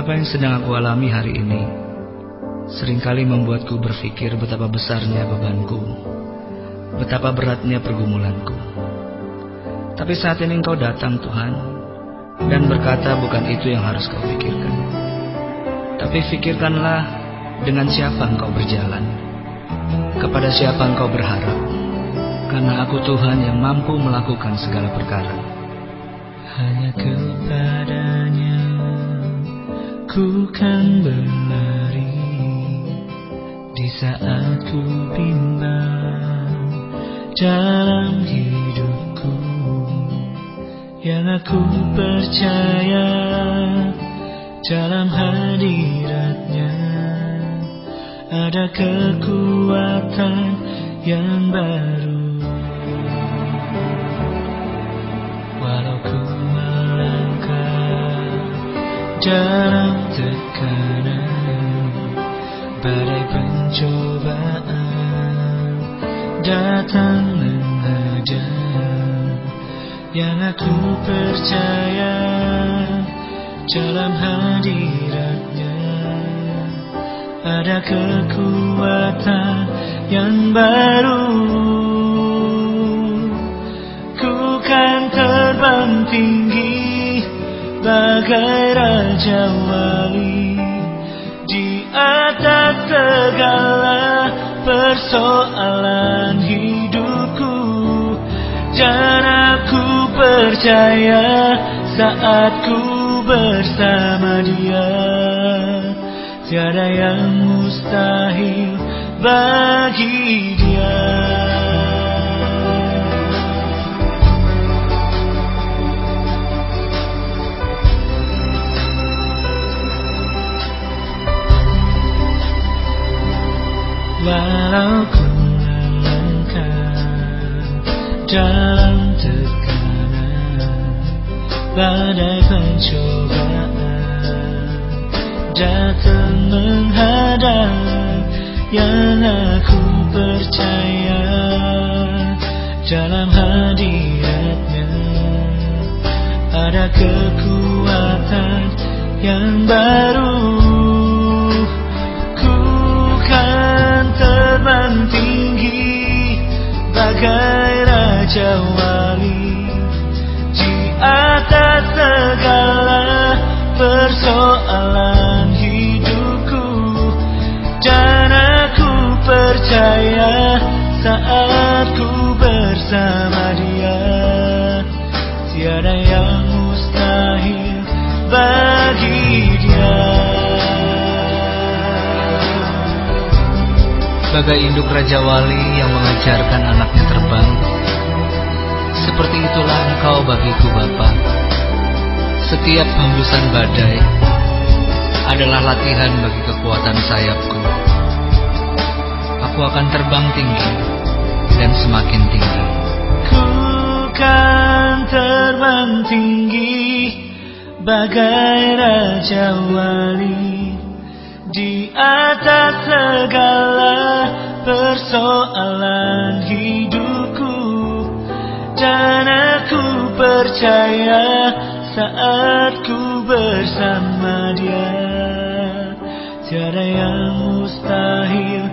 Apa yang sedang aku alami hari ini sering kali membuatku berpikir betapa besarnya bebanku, betapa beratnya pergumulanku. Tapi saat ini engkau datang Tuhan dan berkata bukan itu yang harus kau pikirkan. Tapi pikirkanlah dengan siapa engkau berjalan, kepada siapa engkau berharap, karena aku Tuhan yang mampu melakukan segala perkara. Hanya kepadanya ku kan berlari di saat ku bimbang. Dalam hidupku yang aku percaya. Dalam hadiratnya ada kekuatan yang baru. Walau ku melangkah tekanan badai pencobaan datang menghadang yang aku percaya dalam hadiratnya. Ada kekuatan yang baru. Ku kan terbang tinggi bagai raja wali di atas segala persoalan hidupku dan aku percaya saat ku bersama dia. Tiada yang mustahil bagi dia dalam tekanan Badai pencobaan datang menghadang Yang aku percaya. Dalam hadiratnya Ada kekuatan yang baru. Ku kan terbang wali di atas segala persoalan hidupku. Dan aku percaya saat ku bersama dia tiada yang mustahil bagi dia. Bagai induk Raja Wali yang mengajarkan anaknya terbang, seperti itulah engkau bagiku Bapa. Setiap hembusan badai adalah latihan bagi kekuatan sayapku. Aku akan terbang tinggi dan semakin tinggi. Ku kan terbang tinggi bagai raja wali di atas segala persoalan percaya saat ku bersama dia. Tiada yang mustahil